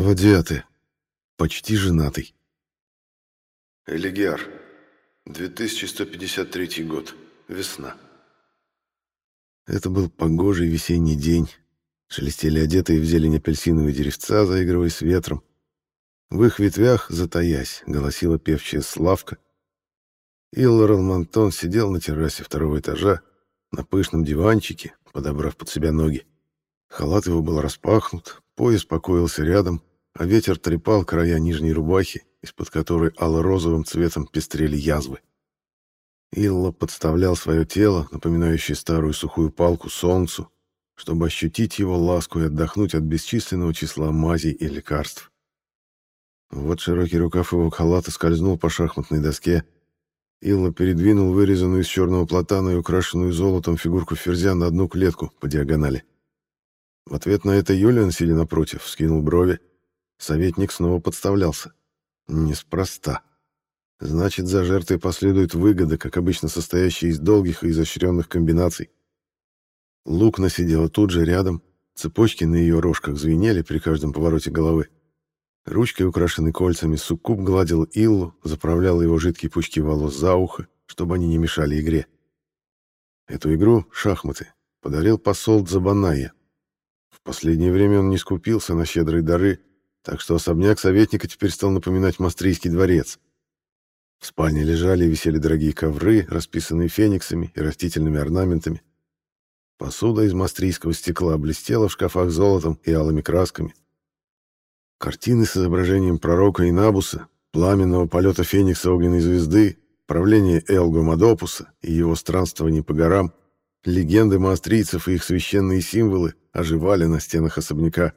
Глава 9. Почти женатый. Элигиар. 2153 год. Весна. Это был погожий весенний день. Шелестели одетые в зелень апельсиновые деревца, заигрывая с ветром. В их ветвях, затаясь, голосила певчая Славка. Илла Ралмантон сидел на террасе второго этажа, на пышном диванчике, подобрав под себя ноги. Халат его был распахнут, пояс покоился рядом, а ветер трепал края нижней рубахи, из-под которой алло-розовым цветом пестрели язвы. Илла подставлял свое тело, напоминающее старую сухую палку, солнцу, чтобы ощутить его ласку и отдохнуть от бесчисленного числа мазей и лекарств. Вот широкий рукав его халата скользнул по шахматной доске. Илла передвинул вырезанную из черного платана и украшенную золотом фигурку ферзя на одну клетку по диагонали. В ответ на это Юлиан, сидя напротив, скинул брови. Советник снова подставлялся. Неспроста. Значит, за жертвой последует выгода, как обычно состоящая из долгих и изощренных комбинаций. Лукна сидела тут же рядом, цепочки на ее рожках звенели при каждом повороте головы. Ручкой, украшенной кольцами, суккуб гладил Иллу, заправлял его жидкие пучки волос за ухо, чтобы они не мешали игре. Эту игру, шахматы, подарил посол Дзабаная, в последнее время он не скупился на щедрые дары, так что особняк советника теперь стал напоминать Мастрийский дворец. В спальне лежали и висели дорогие ковры, расписанные фениксами и растительными орнаментами. Посуда из мастрийского стекла блестела в шкафах золотом и алыми красками. Картины с изображением пророка Инабуса, пламенного полета феникса огненной звезды, правления Элго Мадопуса и его странствований по горам, легенды маастрийцев и их священные символы оживали на стенах особняка.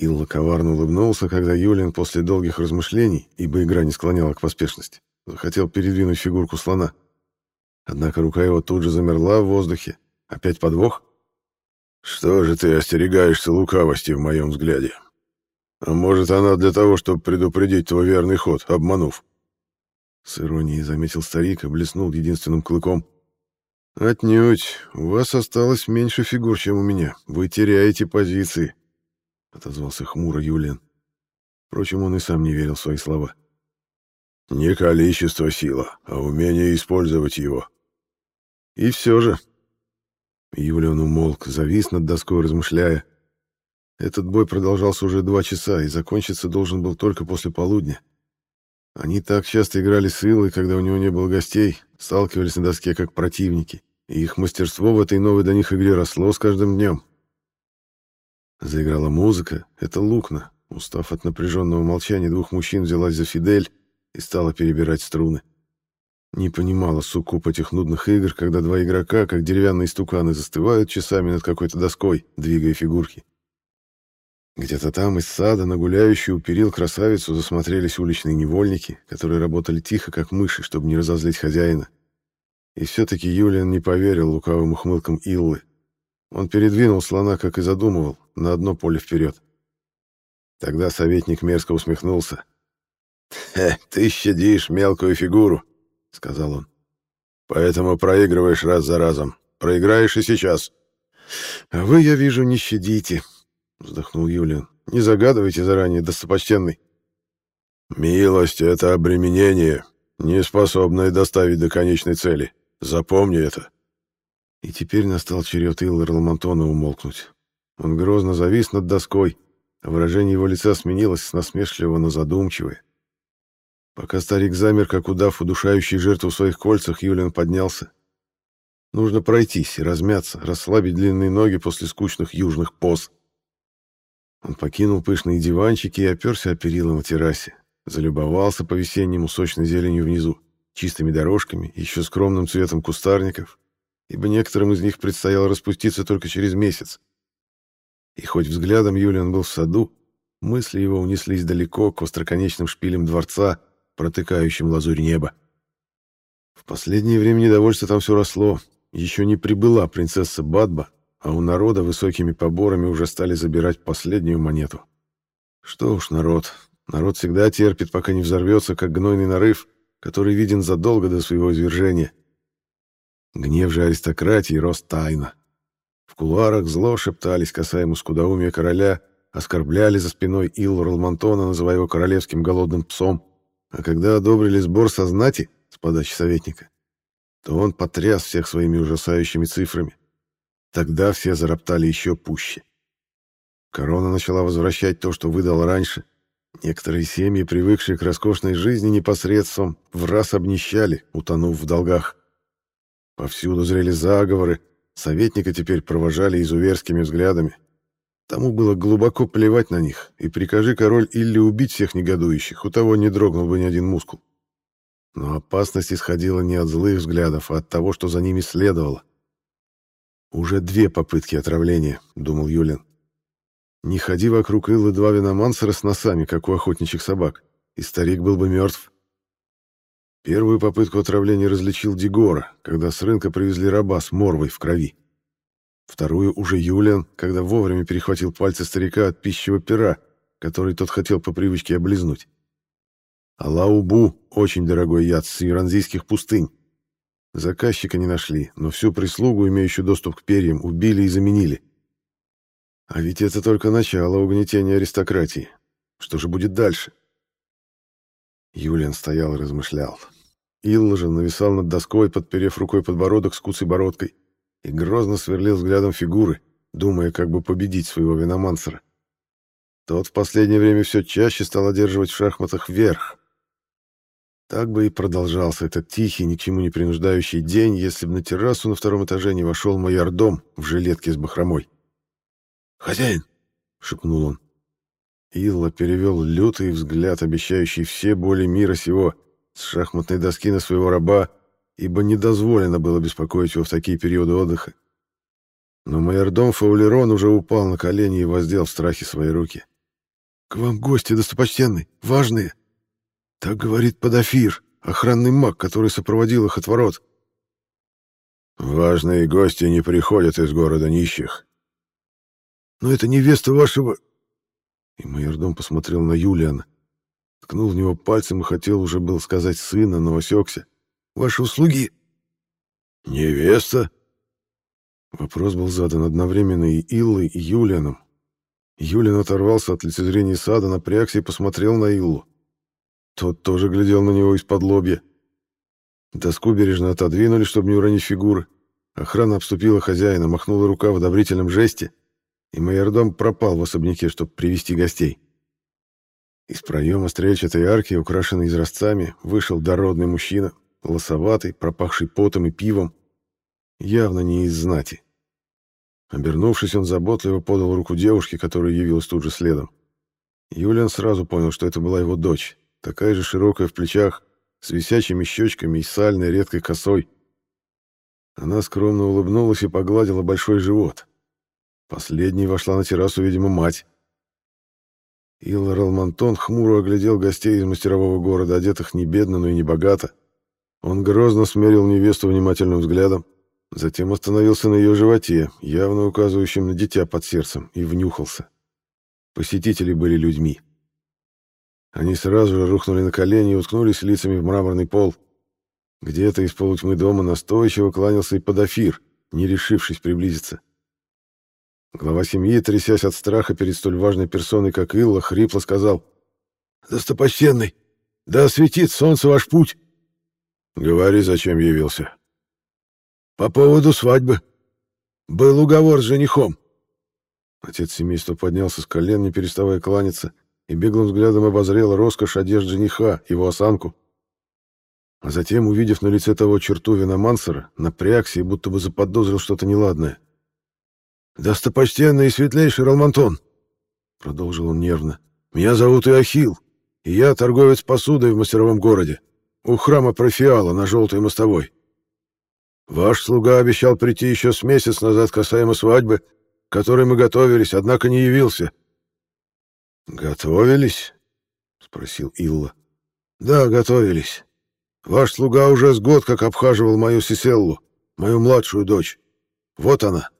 Илла коварно улыбнулся, когда Юлин после долгих размышлений, ибо игра не склоняла к поспешности, захотел передвинуть фигурку слона. Однако рука его тут же замерла в воздухе. Опять подвох? «Что же ты остерегаешься лукавости в моем взгляде? А может, она для того, чтобы предупредить твой верный ход, обманув?» С иронией заметил старик и блеснул единственным клыком. «Отнюдь. У вас осталось меньше фигур, чем у меня. Вы теряете позиции», — отозвался хмуро Юлиан. Впрочем, он и сам не верил в свои слова. «Не количество сила, а умение использовать его». «И все же...» Юлиан умолк, завис над доской, размышляя. Этот бой продолжался уже два часа и закончиться должен был только после полудня. Они так часто играли с Илой, когда у него не было гостей, сталкивались на доске как противники и их мастерство в этой новой для них игре росло с каждым днем. Заиграла музыка, это Лукна, устав от напряженного молчания двух мужчин, взялась за фидель и стала перебирать струны. Не понимала суккуб этих нудных игр, когда два игрока, как деревянные стуканы, застывают часами над какой-то доской, двигая фигурки. Где-то там из сада на гуляющую перил красавицу засмотрелись уличные невольники, которые работали тихо, как мыши, чтобы не разозлить хозяина. И все-таки Юлиан не поверил лукавым ухмылкам Иллы. Он передвинул слона, как и задумывал, на одно поле вперед. Тогда советник мерзко усмехнулся. «Ты щадишь мелкую фигуру», — сказал он. «Поэтому проигрываешь раз за разом. Проиграешь и сейчас». «А вы, я вижу, не щадите», — вздохнул Юлиан. «Не загадывайте заранее, достопочтенный». «Милость — это обременение, не способное доставить до конечной цели. Запомни это. И теперь настал черед Иллара Ламантона умолкнуть. Он грозно завис над доской, а выражение его лица сменилось с насмешливого на задумчивое. Пока старик замер, как удав, удушающий жертву в своих кольцах, Юлиан поднялся. Нужно пройтись и размяться, расслабить длинные ноги после скучных южных поз. Он покинул пышные диванчики и оперся о перила на террасе. Залюбовался по-весеннему сочной зеленью внизу чистыми дорожками, еще скромным цветом кустарников, ибо некоторым из них предстояло распуститься только через месяц. И хоть взглядом Юлиан был в саду, мысли его унеслись далеко к остроконечным шпилям дворца, протыкающим лазурь неба. В последнее время недовольство там все росло. Еще не прибыла принцесса Бадба, а у народа высокими поборами уже стали забирать последнюю монету. Что уж народ. Народ всегда терпит, пока не взорвется, как гнойный нарыв, который виден задолго до своего извержения. Гнев же аристократии рос тайно. В кулуарах зло шептались касаемо скудоумия короля оскорбляли за спиной Ил Ролмантона, называя его королевским голодным псом, а когда одобрили сбор со знати с подачи советника, то он потряс всех своими ужасающими цифрами. Тогда все зароптали еще пуще. Корона начала возвращать то, что выдал раньше. Некоторые семьи, привыкшие к роскошной жизни непосредством, в раз обнищали, утонув в долгах. Повсюду зрели заговоры, советника теперь провожали изуверскими взглядами. Тому было глубоко плевать на них, и прикажи король или убить всех негодующих, у того не дрогнул бы ни один мускул. Но опасность исходила не от злых взглядов, а от того, что за ними следовало. «Уже две попытки отравления», — думал Юлин. «Не ходи вокруг Иллы два виномансера с носами, как у охотничьих собак, и старик был бы мертв». Первую попытку отравления различил Дигора, когда с рынка привезли раба с морвой в крови. Вторую уже Юлиан, когда вовремя перехватил пальцы старика от пищевого пера, который тот хотел по привычке облизнуть. А Лаубу — очень дорогой яд с иранзийских пустынь. Заказчика не нашли, но всю прислугу, имеющую доступ к перьям, убили и заменили. А ведь это только начало угнетения аристократии. Что же будет дальше? Юлиан стоял и размышлял. Илла нависал над доской, подперев рукой подбородок с куцей бородкой и грозно сверлил взглядом фигуры, думая, как бы победить своего виномансера. Тот в последнее время все чаще стал одерживать в шахматах верх. Так бы и продолжался этот тихий, ни к чему не принуждающий день, если бы на террасу на втором этаже не вошел майордом в жилетке с бахромой. «Хозяин!» — шепнул он. Илла перевел лютый взгляд, обещающий все боли мира сего, с шахматной доски на своего раба ибо не дозволено было беспокоить его в такие периоды отдыха. Но майордом Фаулерон уже упал на колени и воздел в страхе свои руки. «К вам гости, достопочтенный, важные!» Так говорит Подафир, охранный маг, который сопроводил их от ворот. «Важные гости не приходят из города нищих». «Но это невеста вашего...» И майордом посмотрел на Юлиана. Ткнул в него пальцем и хотел уже был сказать сына, но осекся ваши услуги?» «Невеста?» Вопрос был задан одновременно и Иллой, и Юлианом. Юлиан оторвался от лицезрения сада, напрягся и посмотрел на Иллу. Тот тоже глядел на него из-под лобья. Доску бережно отодвинули, чтобы не уронить фигуры. Охрана обступила хозяина, махнула рука в одобрительном жесте, и майордом пропал в особняке, чтобы привести гостей. Из проема стрельчатой арки, украшенной изразцами, вышел дородный мужчина, лосоватый, пропахший потом и пивом, явно не из знати. Обернувшись, он заботливо подал руку девушке, которая явилась тут же следом. Юлиан сразу понял, что это была его дочь, такая же широкая в плечах, с висячими щечками и сальной редкой косой. Она скромно улыбнулась и погладила большой живот. Последней вошла на террасу, видимо, мать. Илла Ралмантон хмуро оглядел гостей из мастерового города, одетых не бедно, но и не богато. Он грозно смерил невесту внимательным взглядом, затем остановился на ее животе, явно указывающем на дитя под сердцем, и внюхался. Посетители были людьми. Они сразу же рухнули на колени и уткнулись лицами в мраморный пол. Где-то из полутьмы дома настойчиво кланялся и подофир, не решившись приблизиться. Глава семьи, трясясь от страха перед столь важной персоной, как Илла, хрипло сказал «Достопочтенный, да осветит солнце ваш путь!» Говори, зачем явился. По поводу свадьбы. Был уговор с женихом. Отец семейства поднялся с колен, не переставая кланяться, и беглым взглядом обозрел роскошь одежд жениха, его осанку. А затем, увидев на лице того черту виномансера, напрягся и будто бы заподозрил что-то неладное. «Достопочтенный и светлейший Ралмантон!» — продолжил он нервно. «Меня зовут Иохил, и я торговец посудой в мастеровом городе у храма Профиала на желтой мостовой. Ваш слуга обещал прийти еще с месяц назад касаемо свадьбы, к которой мы готовились, однако не явился. Готовились? спросил Илла. Да, готовились. Ваш слуга уже с год как обхаживал мою Сиселлу, мою младшую дочь. Вот она.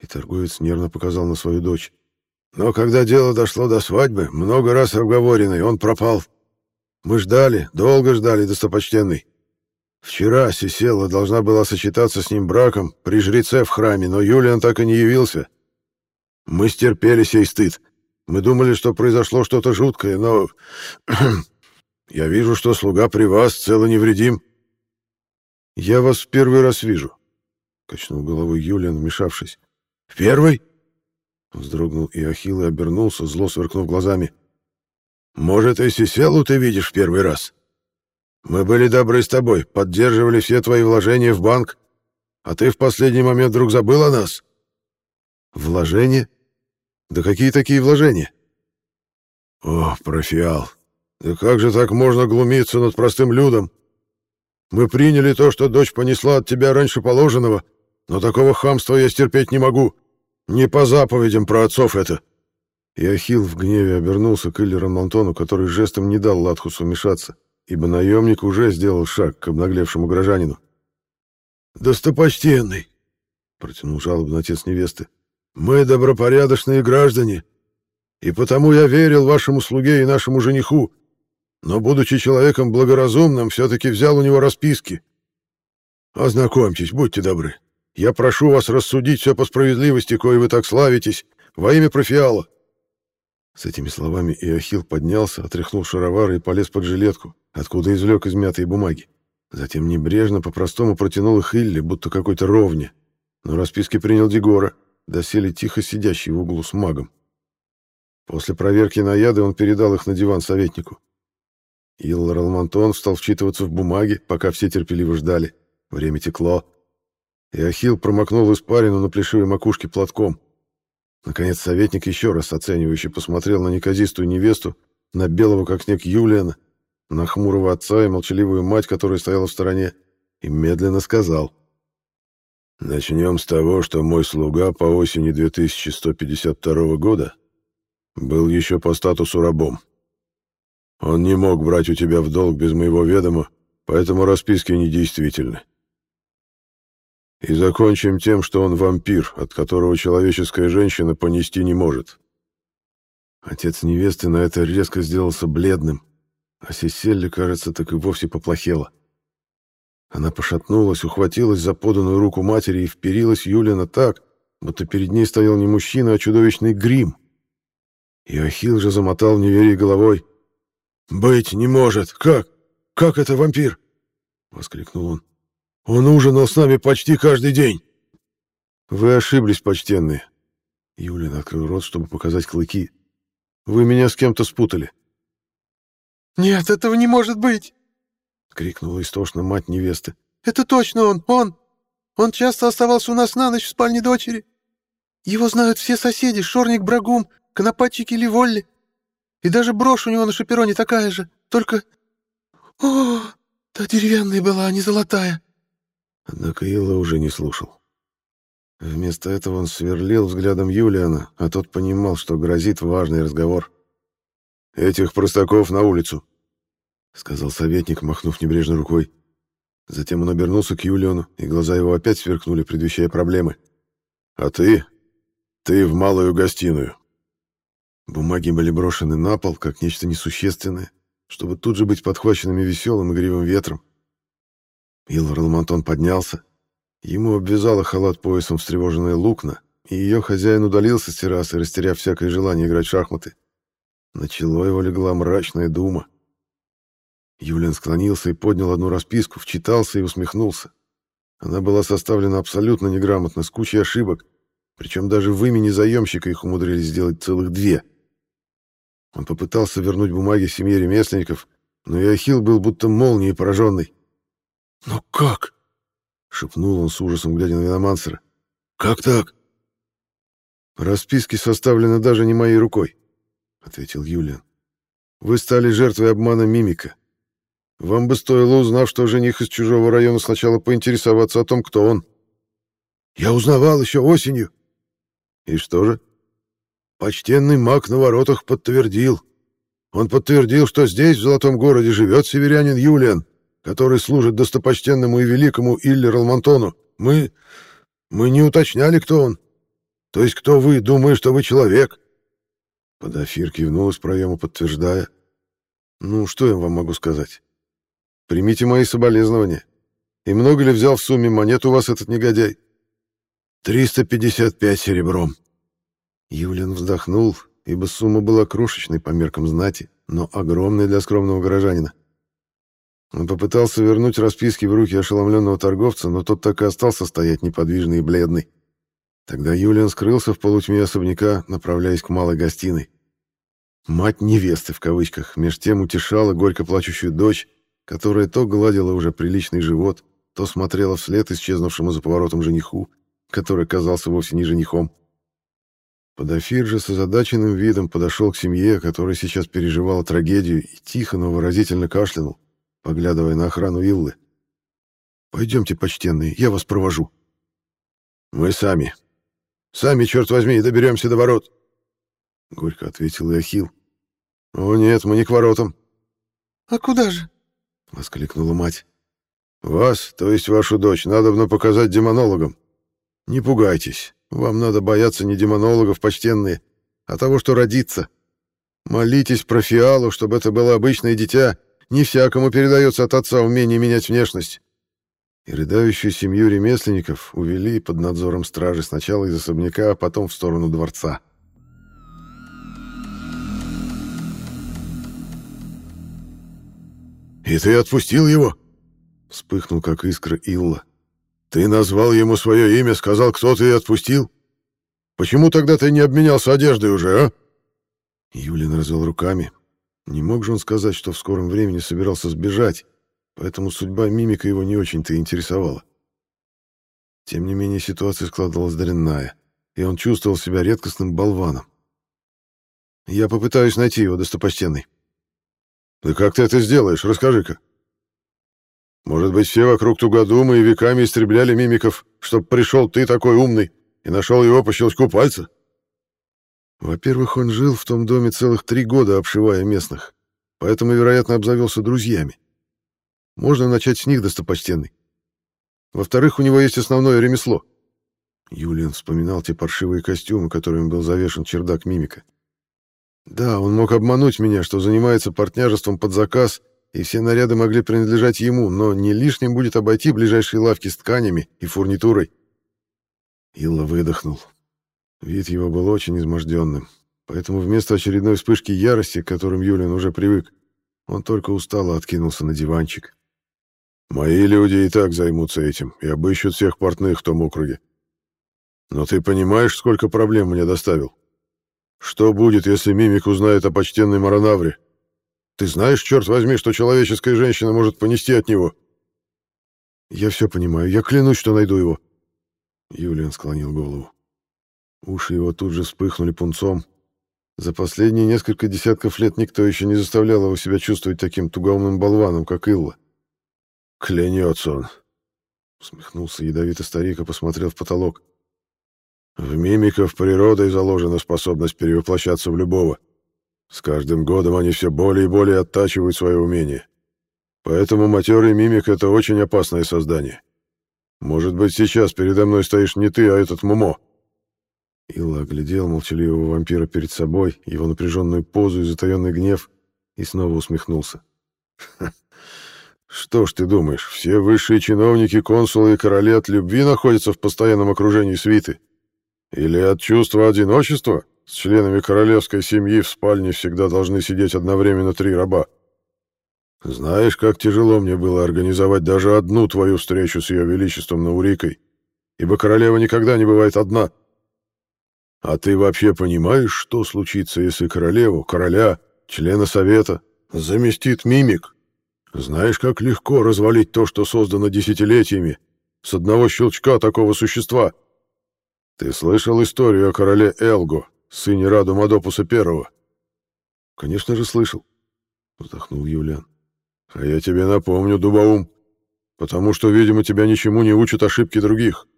И торговец нервно показал на свою дочь. Но когда дело дошло до свадьбы, много раз обговоренный, он пропал. Мы ждали, долго ждали, достопочтенный. Вчера Сисела должна была сочетаться с ним браком при жреце в храме, но Юлиан так и не явился. Мы стерпели сей стыд. Мы думали, что произошло что-то жуткое, но... Я вижу, что слуга при вас цел и невредим. Я вас в первый раз вижу, — качнул головой Юлиан, вмешавшись. В первый? Вздрогнул Иохил и обернулся, зло сверкнув глазами. Может, и Сиселу ты видишь в первый раз? Мы были добры с тобой, поддерживали все твои вложения в банк, а ты в последний момент вдруг забыл о нас. Вложения? Да какие такие вложения? О, профиал, да как же так можно глумиться над простым людом? Мы приняли то, что дочь понесла от тебя раньше положенного, но такого хамства я стерпеть не могу. Не по заповедям про отцов это. И Ахилл в гневе обернулся к Иллеру Монтону, который жестом не дал Латхусу вмешаться, ибо наемник уже сделал шаг к обнаглевшему горожанину. «Достопочтенный!» — протянул жалобно отец невесты. «Мы добропорядочные граждане, и потому я верил вашему слуге и нашему жениху, но, будучи человеком благоразумным, все-таки взял у него расписки. Ознакомьтесь, будьте добры. Я прошу вас рассудить все по справедливости, кое вы так славитесь, во имя профиала». С этими словами Иохил поднялся, отряхнул шаровары и полез под жилетку, откуда извлек измятые бумаги. Затем небрежно, по-простому протянул их Илли, будто какой-то ровне. Но расписки принял Дегора, доселе тихо сидящий в углу с магом. После проверки на яды он передал их на диван советнику. Иллар Алмантон стал вчитываться в бумаги, пока все терпеливо ждали. Время текло. И Ахилл промокнул испарину на плешивой макушке платком. Наконец советник еще раз оценивающе посмотрел на неказистую невесту, на белого как снег Юлиана, на хмурого отца и молчаливую мать, которая стояла в стороне, и медленно сказал. «Начнем с того, что мой слуга по осени 2152 года был еще по статусу рабом. Он не мог брать у тебя в долг без моего ведома, поэтому расписки недействительны. И закончим тем, что он вампир, от которого человеческая женщина понести не может. Отец невесты на это резко сделался бледным, а Сиселли, кажется, так и вовсе поплохела. Она пошатнулась, ухватилась за поданную руку матери и вперилась Юлина так, будто перед ней стоял не мужчина, а чудовищный грим. И Ахилл же замотал в неверии головой. «Быть не может! Как? Как это вампир?» — воскликнул он. «Он ужинал с нами почти каждый день!» «Вы ошиблись, почтенные!» Юлин открыл рот, чтобы показать клыки. «Вы меня с кем-то спутали!» «Нет, этого не может быть!» — крикнула истошно мать невесты. «Это точно он! Он! Он часто оставался у нас на ночь в спальне дочери. Его знают все соседи, Шорник Брагум, Конопатчики Ливолли. И даже брошь у него на шапероне такая же, только... О, та деревянная была, а не золотая. Однако Илла уже не слушал. Вместо этого он сверлил взглядом Юлиана, а тот понимал, что грозит важный разговор. «Этих простаков на улицу», — сказал советник, махнув небрежно рукой. Затем он обернулся к Юлиону, и глаза его опять сверкнули, предвещая проблемы. «А ты? Ты в малую гостиную. Бумаги были брошены на пол, как нечто несущественное, чтобы тут же быть подхваченными веселым игривым ветром. Илвар Ламантон поднялся. Ему обвязала халат поясом встревоженная Лукна, и ее хозяин удалился с террасы, растеряв всякое желание играть в шахматы. На чело его легла мрачная дума. Юлиан склонился и поднял одну расписку, вчитался и усмехнулся. Она была составлена абсолютно неграмотно, с кучей ошибок, причем даже в имени заемщика их умудрились сделать целых две — он попытался вернуть бумаги семье ремесленников, но Иохил был будто молнией пораженный. «Но как?» — шепнул он с ужасом, глядя на Виномансера. «Как так?» «Расписки составлены даже не моей рукой», — ответил Юлиан. «Вы стали жертвой обмана мимика. Вам бы стоило, узнав, что жених из чужого района, сначала поинтересоваться о том, кто он». «Я узнавал еще осенью». «И что же?» Почтенный маг на воротах подтвердил. Он подтвердил, что здесь, в Золотом городе, живет северянин Юлиан, который служит достопочтенному и великому Иллер Алмантону. Мы... мы не уточняли, кто он. То есть кто вы, думая, что вы человек?» Подофир кивнул из проема, подтверждая. «Ну, что я вам могу сказать? Примите мои соболезнования. И много ли взял в сумме монет у вас этот негодяй?» «355 серебром», Юлин вздохнул ибо сумма была крошечной по меркам знати, но огромной для скромного горожанина. Он попытался вернуть расписки в руки ошеломленного торговца, но тот так и остался стоять неподвижный и бледный. Тогда Юлиан скрылся в полутьме особняка, направляясь к малой гостиной. Мать невесты, в кавычках, меж тем утешала горько плачущую дочь, которая то гладила уже приличный живот, то смотрела вслед исчезнувшему за поворотом жениху, который казался вовсе не женихом. Подофир же с озадаченным видом подошел к семье, которая сейчас переживала трагедию, и тихо, но выразительно кашлянул, поглядывая на охрану виллы. «Пойдемте, почтенные, я вас провожу». «Мы сами. Сами, черт возьми, доберемся до ворот», — горько ответил Иохил. «О нет, мы не к воротам». «А куда же?» — воскликнула мать. «Вас, то есть вашу дочь, надо бы показать демонологам. Не пугайтесь, вам надо бояться не демонологов, почтенные, а того, что родится. Молитесь про фиалу, чтобы это было обычное дитя, не всякому передается от отца умение менять внешность. И рыдающую семью ремесленников увели под надзором стражи сначала из особняка, а потом в сторону дворца. «И ты отпустил его?» Вспыхнул, как искра Илла. «Ты назвал ему свое имя, сказал, кто ты и отпустил? Почему тогда ты не обменялся одеждой уже, а?» Юлин развел руками, не мог же он сказать, что в скором времени собирался сбежать, поэтому судьба мимика его не очень-то интересовала. Тем не менее, ситуация складывалась дрянная, и он чувствовал себя редкостным болваном. «Я попытаюсь найти его, достопочтенный». «Да как ты это сделаешь? Расскажи-ка». «Может быть, все вокруг Тугодума и веками истребляли мимиков, чтоб пришел ты такой умный и нашел его по щелчку пальца?» Во-первых, он жил в том доме целых три года, обшивая местных, поэтому, вероятно, обзавелся друзьями. Можно начать с них, достопочтенный. Во-вторых, у него есть основное ремесло. Юлиан вспоминал те паршивые костюмы, которыми был завешен чердак мимика. Да, он мог обмануть меня, что занимается партнерством под заказ, и все наряды могли принадлежать ему, но не лишним будет обойти ближайшие лавки с тканями и фурнитурой. Илла выдохнул. Вид его был очень изможденным, поэтому вместо очередной вспышки ярости, к которым Юлин уже привык, он только устало откинулся на диванчик. «Мои люди и так займутся этим и обыщут всех портных в том округе. Но ты понимаешь, сколько проблем мне доставил? Что будет, если Мимик узнает о почтенной Маранавре? Ты знаешь, черт возьми, что человеческая женщина может понести от него?» «Я все понимаю. Я клянусь, что найду его». Юлиан склонил голову. Уши его тут же вспыхнули пунцом. За последние несколько десятков лет никто еще не заставлял его себя чувствовать таким тугоумным болваном, как Илла. «Клянется он!» Усмехнулся ядовито старик и посмотрел в потолок. «В мимиков природой заложена способность перевоплощаться в любого. С каждым годом они все более и более оттачивают свое умение. Поэтому матерый мимик — это очень опасное создание. Может быть, сейчас передо мной стоишь не ты, а этот Мумо. Илла оглядел молчаливого вампира перед собой, его напряженную позу и затаенный гнев, и снова усмехнулся. «Что ж ты думаешь, все высшие чиновники, консулы и короли от любви находятся в постоянном окружении свиты? Или от чувства одиночества с членами королевской семьи в спальне всегда должны сидеть одновременно три раба? Знаешь, как тяжело мне было организовать даже одну твою встречу с ее величеством Наурикой, ибо королева никогда не бывает одна». А ты вообще понимаешь, что случится, если королеву, короля, члена совета заместит мимик? Знаешь, как легко развалить то, что создано десятилетиями, с одного щелчка такого существа? Ты слышал историю о короле Элго, сыне Раду Мадопуса Первого? Конечно же, слышал, вздохнул Юлиан. А я тебе напомню, Дубаум, потому что, видимо, тебя ничему не учат ошибки других.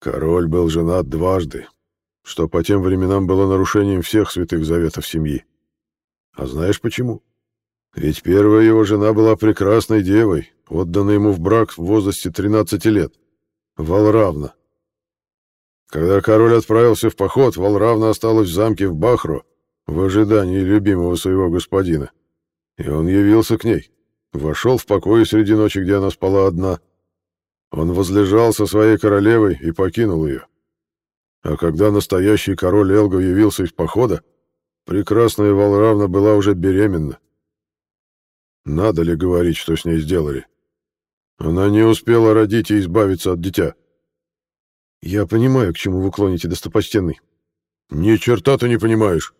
Король был женат дважды, что по тем временам было нарушением всех святых заветов семьи. А знаешь почему? Ведь первая его жена была прекрасной девой, отданной ему в брак в возрасте 13 лет. Валравна. Когда король отправился в поход, Валравна осталась в замке в Бахро в ожидании любимого своего господина. И он явился к ней, вошел в покой среди ночи, где она спала одна. Он возлежал со своей королевой и покинул ее. А когда настоящий король Элго явился из похода, прекрасная Валравна была уже беременна. Надо ли говорить, что с ней сделали? Она не успела родить и избавиться от дитя. Я понимаю, к чему вы клоните, достопочтенный. Ни черта ты не понимаешь,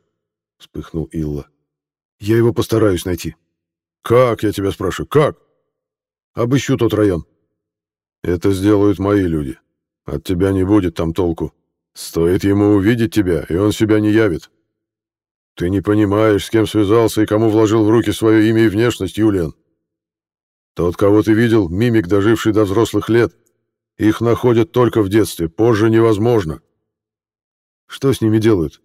вспыхнул Илла. Я его постараюсь найти. Как, я тебя спрашиваю, как? Обыщу тот район. Это сделают мои люди. От тебя не будет там толку. Стоит ему увидеть тебя, и он себя не явит. Ты не понимаешь, с кем связался и кому вложил в руки свое имя и внешность, Юлиан. Тот, кого ты видел, мимик, доживший до взрослых лет. Их находят только в детстве, позже невозможно. Что с ними делают?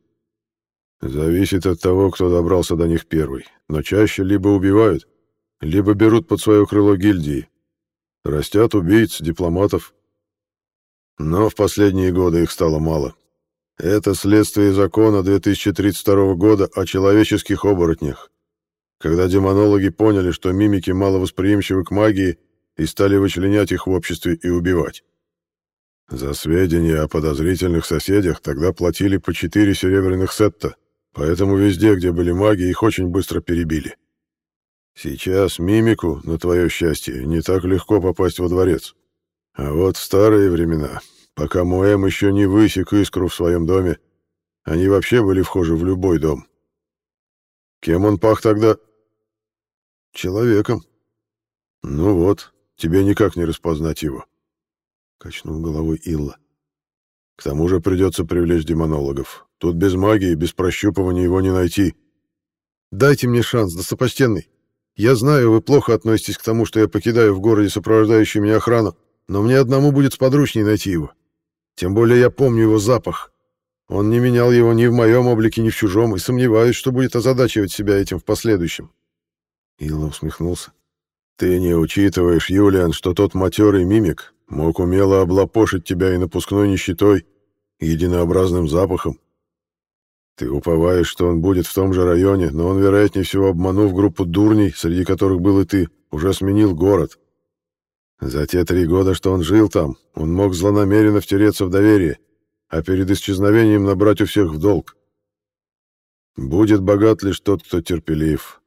Зависит от того, кто добрался до них первый. Но чаще либо убивают, либо берут под свое крыло гильдии. Растят убийц, дипломатов. Но в последние годы их стало мало. Это следствие закона 2032 года о человеческих оборотнях когда демонологи поняли, что мимики маловосприимчивы к магии и стали вычленять их в обществе и убивать. За сведения о подозрительных соседях тогда платили по четыре серебряных сетта, поэтому везде, где были маги, их очень быстро перебили. Сейчас мимику, на твое счастье, не так легко попасть во дворец. А вот в старые времена, пока Моэм еще не высек искру в своем доме, они вообще были вхожи в любой дом. Кем он пах тогда? Человеком. Ну вот, тебе никак не распознать его. Качнул головой Илла. К тому же придется привлечь демонологов. Тут без магии, без прощупывания его не найти. Дайте мне шанс, достопочтенный. Я знаю, вы плохо относитесь к тому, что я покидаю в городе сопровождающую меня охрану, но мне одному будет сподручней найти его. Тем более я помню его запах. Он не менял его ни в моем облике, ни в чужом, и сомневаюсь, что будет озадачивать себя этим в последующем. Илла усмехнулся. «Ты не учитываешь, Юлиан, что тот матерый мимик мог умело облапошить тебя и напускной нищетой, единообразным запахом. Ты уповаешь, что он будет в том же районе, но он, вероятнее всего, обманув группу дурней, среди которых был и ты, уже сменил город. За те три года, что он жил там, он мог злонамеренно втереться в доверие, а перед исчезновением набрать у всех в долг. Будет богат лишь тот, кто терпелив,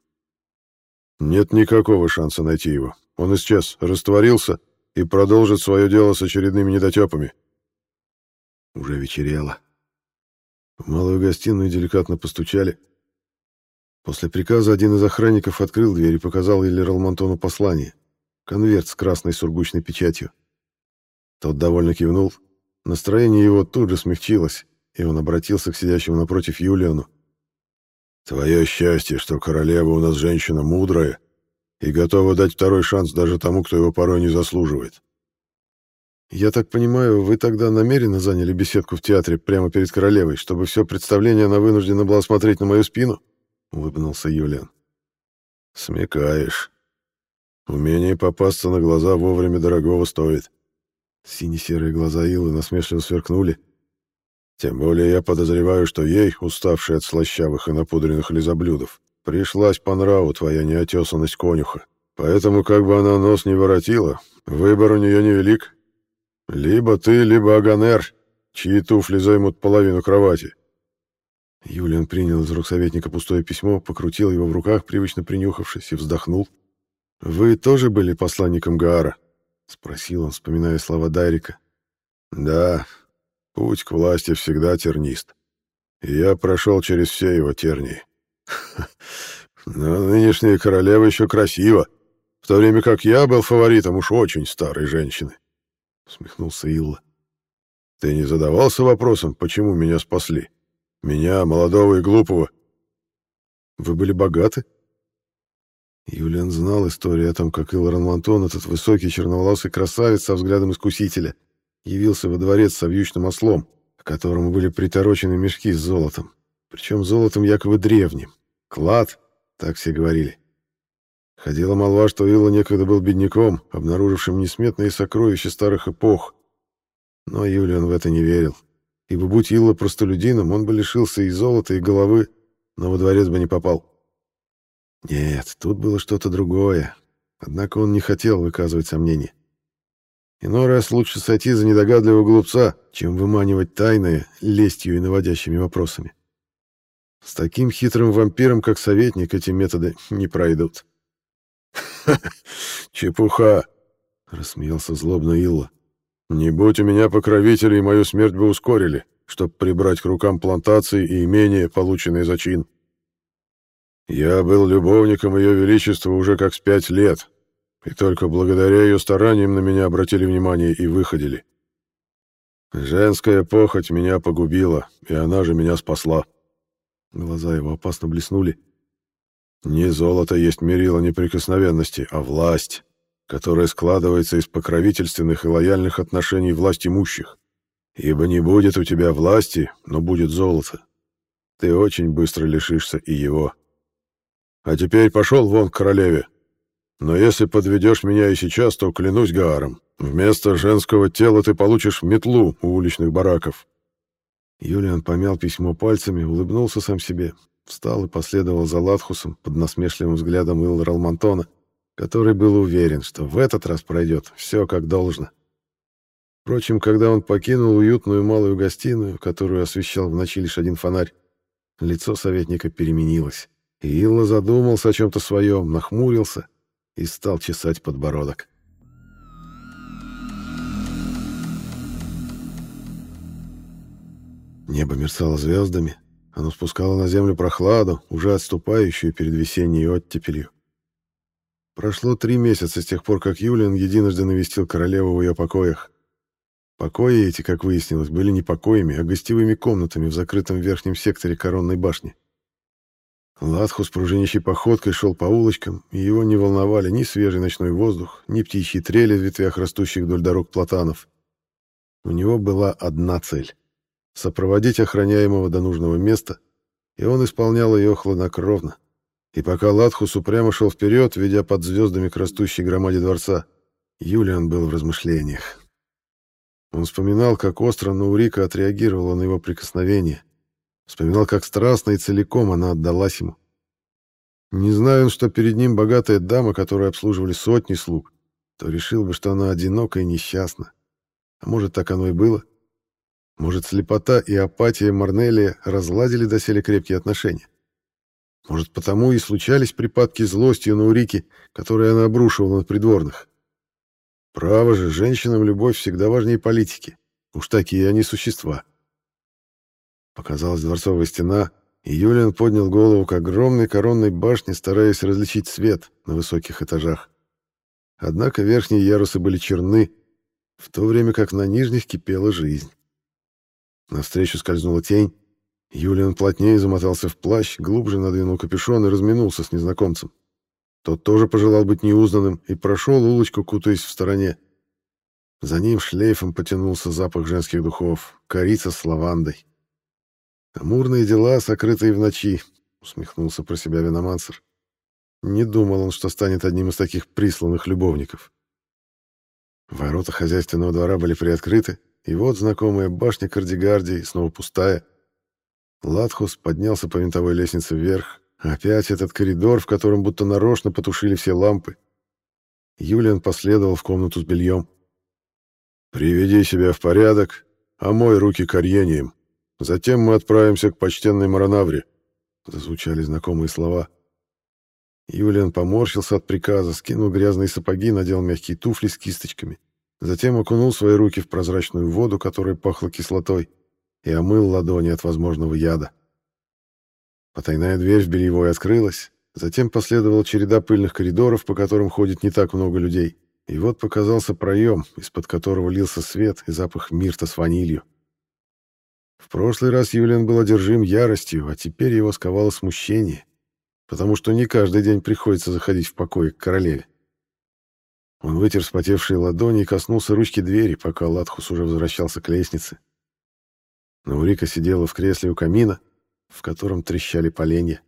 нет никакого шанса найти его. Он исчез, растворился и продолжит свое дело с очередными недотепами. Уже вечерело. В малую гостиную деликатно постучали. После приказа один из охранников открыл дверь и показал Иллер Алмантону послание. Конверт с красной сургучной печатью. Тот довольно кивнул. Настроение его тут же смягчилось, и он обратился к сидящему напротив Юлиану. Твое счастье, что королева у нас женщина мудрая и готова дать второй шанс даже тому, кто его порой не заслуживает. Я так понимаю, вы тогда намеренно заняли беседку в театре прямо перед королевой, чтобы все представление она вынуждена была смотреть на мою спину? Улыбнулся Юлиан. Смекаешь. Умение попасться на глаза вовремя дорогого стоит. Сине-серые глаза Илы насмешливо сверкнули, тем более я подозреваю, что ей, уставшей от слащавых и напудренных лизоблюдов, пришлась по нраву твоя неотесанность конюха. Поэтому, как бы она нос не воротила, выбор у нее невелик. Либо ты, либо Аганер, чьи туфли займут половину кровати. Юлиан принял из рук советника пустое письмо, покрутил его в руках, привычно принюхавшись, и вздохнул. «Вы тоже были посланником Гаара?» — спросил он, вспоминая слова Дайрика. «Да, Путь к власти всегда тернист. Я прошел через все его тернии. Но нынешняя королева еще красива, в то время как я был фаворитом уж очень старой женщины. Смехнулся Илла. Ты не задавался вопросом, почему меня спасли? Меня, молодого и глупого. Вы были богаты? Юлиан знал историю о том, как Илрон Монтон, этот высокий черноволосый красавец со взглядом искусителя, явился во дворец с вьючным ослом, к которому были приторочены мешки с золотом. Причем золотом якобы древним. Клад, так все говорили. Ходила молва, что Илла некогда был бедняком, обнаружившим несметные сокровища старых эпох. Но Юлиан в это не верил. Ибо будь Илла простолюдином, он бы лишился и золота, и головы, но во дворец бы не попал. Нет, тут было что-то другое. Однако он не хотел выказывать сомнений. Иной раз лучше сойти за недогадливого глупца, чем выманивать тайное лестью и наводящими вопросами. С таким хитрым вампиром, как советник, эти методы не пройдут. «Чепуха!» — рассмеялся злобно Илла. «Не будь у меня покровителей, мою смерть бы ускорили, чтобы прибрать к рукам плантации и имения, полученные за чин. Я был любовником Ее Величества уже как с пять лет, и только благодаря ее стараниям на меня обратили внимание и выходили. Женская похоть меня погубила, и она же меня спасла». Глаза его опасно блеснули. Не золото есть мерило неприкосновенности, а власть, которая складывается из покровительственных и лояльных отношений власть имущих. Ибо не будет у тебя власти, но будет золото. Ты очень быстро лишишься и его. А теперь пошел вон к королеве. Но если подведешь меня и сейчас, то клянусь Гааром, вместо женского тела ты получишь метлу у уличных бараков. Юлиан помял письмо пальцами, улыбнулся сам себе, встал и последовал за Латхусом под насмешливым взглядом Илла Ралмантона, который был уверен, что в этот раз пройдет все как должно. Впрочем, когда он покинул уютную малую гостиную, которую освещал в ночи лишь один фонарь, лицо советника переменилось, Илла задумался о чем-то своем, нахмурился и стал чесать подбородок. Небо мерцало звездами, оно спускало на землю прохладу, уже отступающую перед весенней оттепелью. Прошло три месяца с тех пор, как Юлиан единожды навестил королеву в ее покоях. Покои эти, как выяснилось, были не покоями, а гостевыми комнатами в закрытом верхнем секторе коронной башни. Латху с пружинищей походкой шел по улочкам, и его не волновали ни свежий ночной воздух, ни птичьи трели в ветвях растущих вдоль дорог платанов. У него была одна цель сопроводить охраняемого до нужного места, и он исполнял ее хладнокровно. И пока Латхус упрямо шел вперед, ведя под звездами к растущей громаде дворца, Юлиан был в размышлениях. Он вспоминал, как остро Наурика отреагировала на его прикосновение, вспоминал, как страстно и целиком она отдалась ему. Не зная он, что перед ним богатая дама, которую обслуживали сотни слуг, то решил бы, что она одинока и несчастна. А может, так оно и было? Может, слепота и апатия Марнелия разладили доселе крепкие отношения? Может, потому и случались припадки злости на Урике, которые она обрушивала на придворных? Право же, женщинам любовь всегда важнее политики. Уж такие они существа. Показалась дворцовая стена, и Юлиан поднял голову к огромной коронной башне, стараясь различить свет на высоких этажах. Однако верхние ярусы были черны, в то время как на нижних кипела жизнь. Навстречу скользнула тень. Юлиан плотнее замотался в плащ, глубже надвинул капюшон и разминулся с незнакомцем. Тот тоже пожелал быть неузнанным и прошел улочку, кутаясь в стороне. За ним шлейфом потянулся запах женских духов, корица с лавандой. «Амурные дела, сокрытые в ночи», — усмехнулся про себя виномансер. Не думал он, что станет одним из таких присланных любовников. Ворота хозяйственного двора были приоткрыты, и вот знакомая башня Кардигардии снова пустая. Латхус поднялся по винтовой лестнице вверх. Опять этот коридор, в котором будто нарочно потушили все лампы. Юлиан последовал в комнату с бельем. «Приведи себя в порядок, омой руки корьением. Затем мы отправимся к почтенной Маранавре», — зазвучали знакомые слова. Юлиан поморщился от приказа, скинул грязные сапоги, надел мягкие туфли с кисточками. Затем окунул свои руки в прозрачную воду, которая пахла кислотой, и омыл ладони от возможного яда. Потайная дверь в бельевой открылась, затем последовала череда пыльных коридоров, по которым ходит не так много людей, и вот показался проем, из-под которого лился свет и запах мирта с ванилью. В прошлый раз Юлиан был одержим яростью, а теперь его сковало смущение, потому что не каждый день приходится заходить в покой к королеве. Он вытер вспотевшие ладони и коснулся ручки двери, пока Латхус уже возвращался к лестнице. Наурика сидела в кресле у камина, в котором трещали поленья.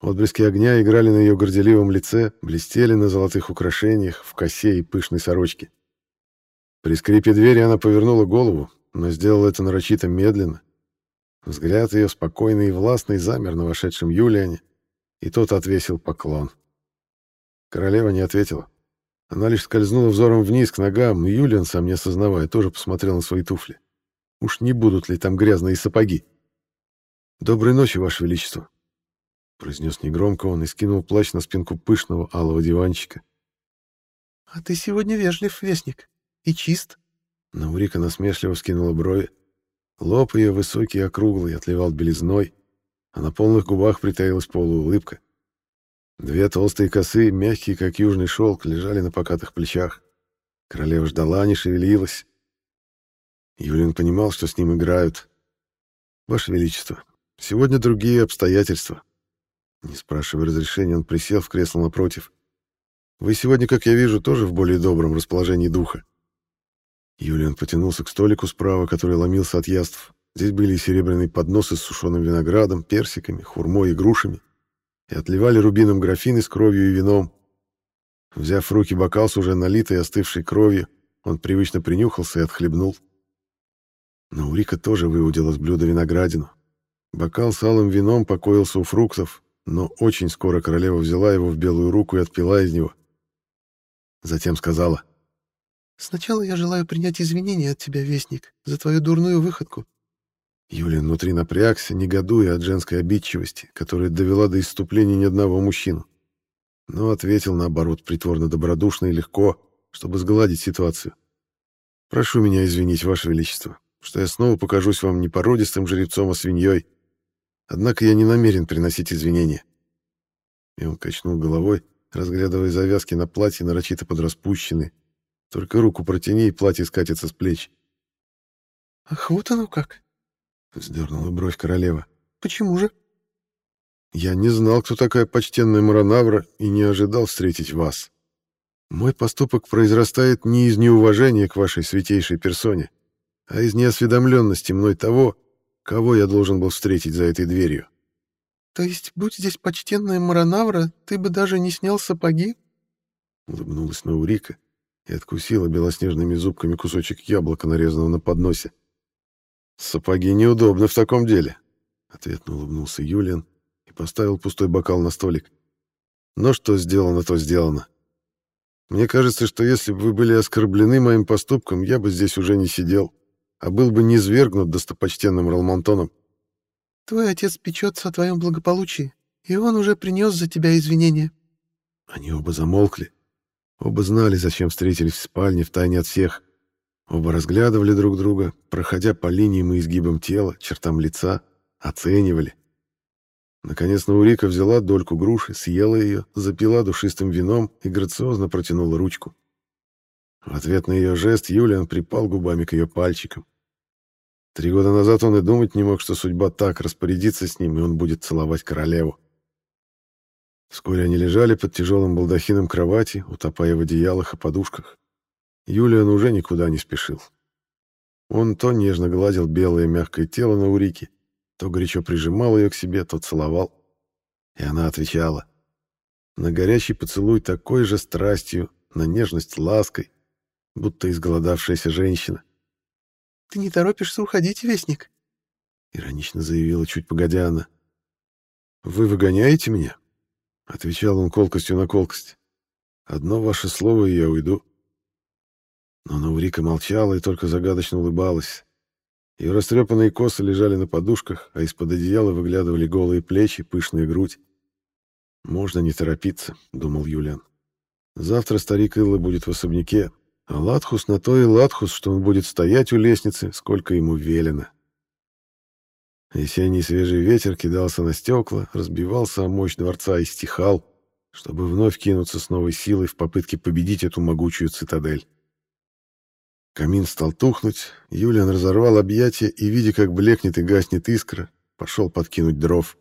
Отблески огня играли на ее горделивом лице, блестели на золотых украшениях, в косе и пышной сорочке. При скрипе двери она повернула голову, но сделала это нарочито медленно. Взгляд ее спокойный и властный замер на вошедшем Юлиане, и тот отвесил поклон. Королева не ответила. Она лишь скользнула взором вниз к ногам, и Юлиан, сам не осознавая, тоже посмотрел на свои туфли. Уж не будут ли там грязные сапоги? «Доброй ночи, Ваше Величество», — произнес негромко он и скинул плащ на спинку пышного алого диванчика. «А ты сегодня вежлив, Вестник, и чист». Наурика насмешливо скинула брови. Лоб ее высокий и округлый отливал белизной, а на полных губах притаилась полуулыбка. Две толстые косы, мягкие, как южный шелк, лежали на покатых плечах. Королева ждала, не шевелилась. Юлин понимал, что с ним играют. «Ваше Величество, сегодня другие обстоятельства». Не спрашивая разрешения, он присел в кресло напротив. «Вы сегодня, как я вижу, тоже в более добром расположении духа». Юлиан потянулся к столику справа, который ломился от яств. Здесь были и серебряные подносы с сушеным виноградом, персиками, хурмой и грушами и отливали рубином графины с кровью и вином. Взяв в руки бокал с уже налитой остывшей кровью, он привычно принюхался и отхлебнул. Но Урика тоже выудила с блюда виноградину. Бокал с алым вином покоился у фруктов, но очень скоро королева взяла его в белую руку и отпила из него. Затем сказала. «Сначала я желаю принять извинения от тебя, Вестник, за твою дурную выходку. Юлия внутри напрягся, негодуя от женской обидчивости, которая довела до исступления ни одного мужчину. Но ответил, наоборот, притворно добродушно и легко, чтобы сгладить ситуацию. «Прошу меня извинить, Ваше Величество, что я снова покажусь вам не породистым жеребцом, а свиньей. Однако я не намерен приносить извинения». И он качнул головой, разглядывая завязки на платье, нарочито подраспущенные. Только руку протяни, и платье скатится с плеч. «Ах, вот оно как!» Вздернула бровь королева. «Почему же?» «Я не знал, кто такая почтенная Маранавра, и не ожидал встретить вас. Мой поступок произрастает не из неуважения к вашей святейшей персоне, а из неосведомленности мной того, кого я должен был встретить за этой дверью». «То есть, будь здесь почтенная Маранавра, ты бы даже не снял сапоги?» Улыбнулась Наурика и откусила белоснежными зубками кусочек яблока, нарезанного на подносе. «Сапоги неудобны в таком деле», — ответно улыбнулся Юлиан и поставил пустой бокал на столик. «Но что сделано, то сделано. Мне кажется, что если бы вы были оскорблены моим поступком, я бы здесь уже не сидел, а был бы низвергнут достопочтенным Ралмонтоном». «Твой отец печется о твоем благополучии, и он уже принес за тебя извинения». Они оба замолкли. Оба знали, зачем встретились в спальне втайне от всех. Оба разглядывали друг друга, проходя по линиям и изгибам тела, чертам лица, оценивали. Наконец Наурика взяла дольку груши, съела ее, запила душистым вином и грациозно протянула ручку. В ответ на ее жест Юлиан припал губами к ее пальчикам. Три года назад он и думать не мог, что судьба так распорядится с ним, и он будет целовать королеву. Вскоре они лежали под тяжелым балдахином кровати, утопая в одеялах и подушках. Юлиан уже никуда не спешил. Он то нежно гладил белое мягкое тело на Урике, то горячо прижимал ее к себе, то целовал. И она отвечала. На горячий поцелуй такой же страстью, на нежность лаской, будто изголодавшаяся женщина. «Ты не торопишься уходить, Вестник?» Иронично заявила чуть погодя она. «Вы выгоняете меня?» Отвечал он колкостью на колкость. «Одно ваше слово, и я уйду». Но Наурика молчала и только загадочно улыбалась. Ее растрепанные косы лежали на подушках, а из-под одеяла выглядывали голые плечи, пышная грудь. «Можно не торопиться», — думал Юлиан. «Завтра старик Илла будет в особняке, а Латхус на то и Латхус, что он будет стоять у лестницы, сколько ему велено». Весенний свежий ветер кидался на стекла, разбивался о мощь дворца и стихал, чтобы вновь кинуться с новой силой в попытке победить эту могучую цитадель. Камин стал тухнуть, Юлиан разорвал объятия и, видя, как блекнет и гаснет искра, пошел подкинуть дров.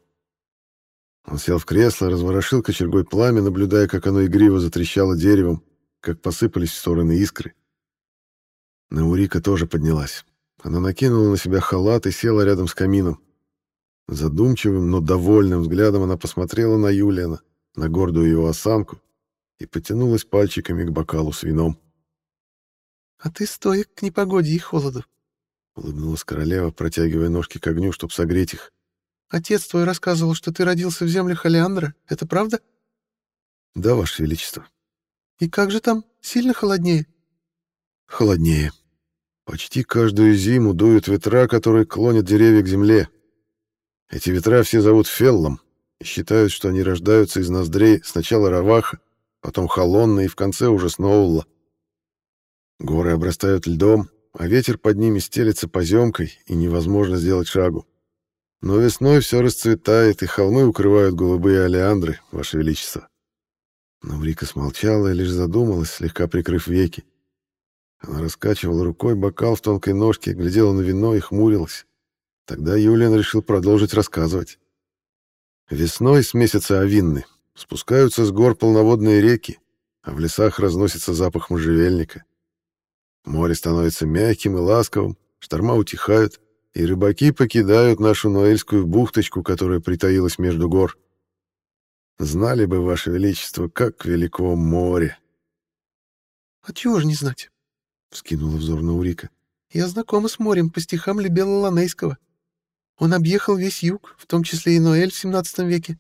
Он сел в кресло, разворошил кочергой пламя, наблюдая, как оно игриво затрещало деревом, как посыпались в стороны искры. Наурика тоже поднялась. Она накинула на себя халат и села рядом с камином. Задумчивым, но довольным взглядом она посмотрела на Юлиана, на гордую его осанку и потянулась пальчиками к бокалу с вином. «А ты стоек к непогоде и холоду», — улыбнулась королева, протягивая ножки к огню, чтобы согреть их. «Отец твой рассказывал, что ты родился в землях Алеандра. Это правда?» «Да, Ваше Величество». «И как же там? Сильно холоднее?» «Холоднее. Почти каждую зиму дуют ветра, которые клонят деревья к земле. Эти ветра все зовут Феллом и считают, что они рождаются из ноздрей сначала Раваха, потом Холонна и в конце уже Сноулла. Горы обрастают льдом, а ветер под ними стелется поземкой, и невозможно сделать шагу. Но весной все расцветает, и холмы укрывают голубые алиандры, Ваше Величество. Наврика смолчала и лишь задумалась, слегка прикрыв веки. Она раскачивала рукой бокал в тонкой ножке, глядела на вино и хмурилась. Тогда Юлиан решил продолжить рассказывать. Весной с месяца Авинны спускаются с гор полноводные реки, а в лесах разносится запах можжевельника. Море становится мягким и ласковым, шторма утихают, и рыбаки покидают нашу Ноэльскую бухточку, которая притаилась между гор. Знали бы, Ваше Величество, как велико море. — А чего ж не знать? — вскинула взор Наурика. — Я знакома с морем по стихам Лебела Ланейского. Он объехал весь юг, в том числе и Ноэль в XVII веке.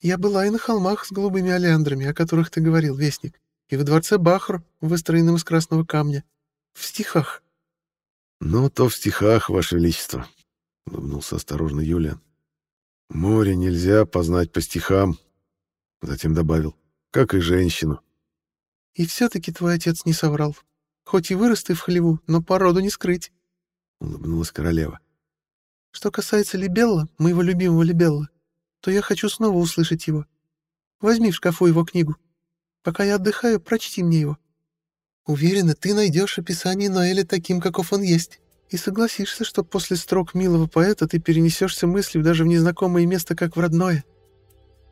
Я была и на холмах с голубыми олеандрами, о которых ты говорил, Вестник, и во дворце Бахру, выстроенном из красного камня. В стихах. — Ну, то в стихах, Ваше Величество, — улыбнулся осторожно Юлиан. — Море нельзя познать по стихам, — затем добавил, — как и женщину. — И все-таки твой отец не соврал. Хоть и вырос ты в хлеву, но породу не скрыть, — улыбнулась королева. — что касается Либелла, моего любимого Либелла, то я хочу снова услышать его. Возьми в шкафу его книгу. Пока я отдыхаю, прочти мне его. Уверена, ты найдешь описание Ноэля таким, каков он есть, и согласишься, что после строк милого поэта ты перенесешься мыслью даже в незнакомое место, как в родное».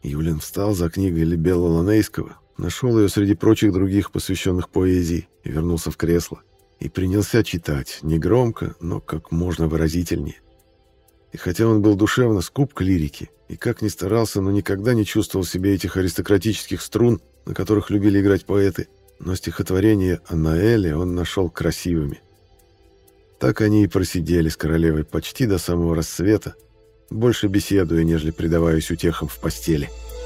Юлин встал за книгой Либелла Ланейского, нашел ее среди прочих других, посвященных поэзии, и вернулся в кресло. И принялся читать, негромко, но как можно выразительнее. И хотя он был душевно скуп к лирике, и как ни старался, но никогда не чувствовал себе этих аристократических струн, на которых любили играть поэты, но стихотворения о Наэле он нашел красивыми. Так они и просидели с королевой почти до самого рассвета, больше беседуя, нежели предаваясь утехам в постели. —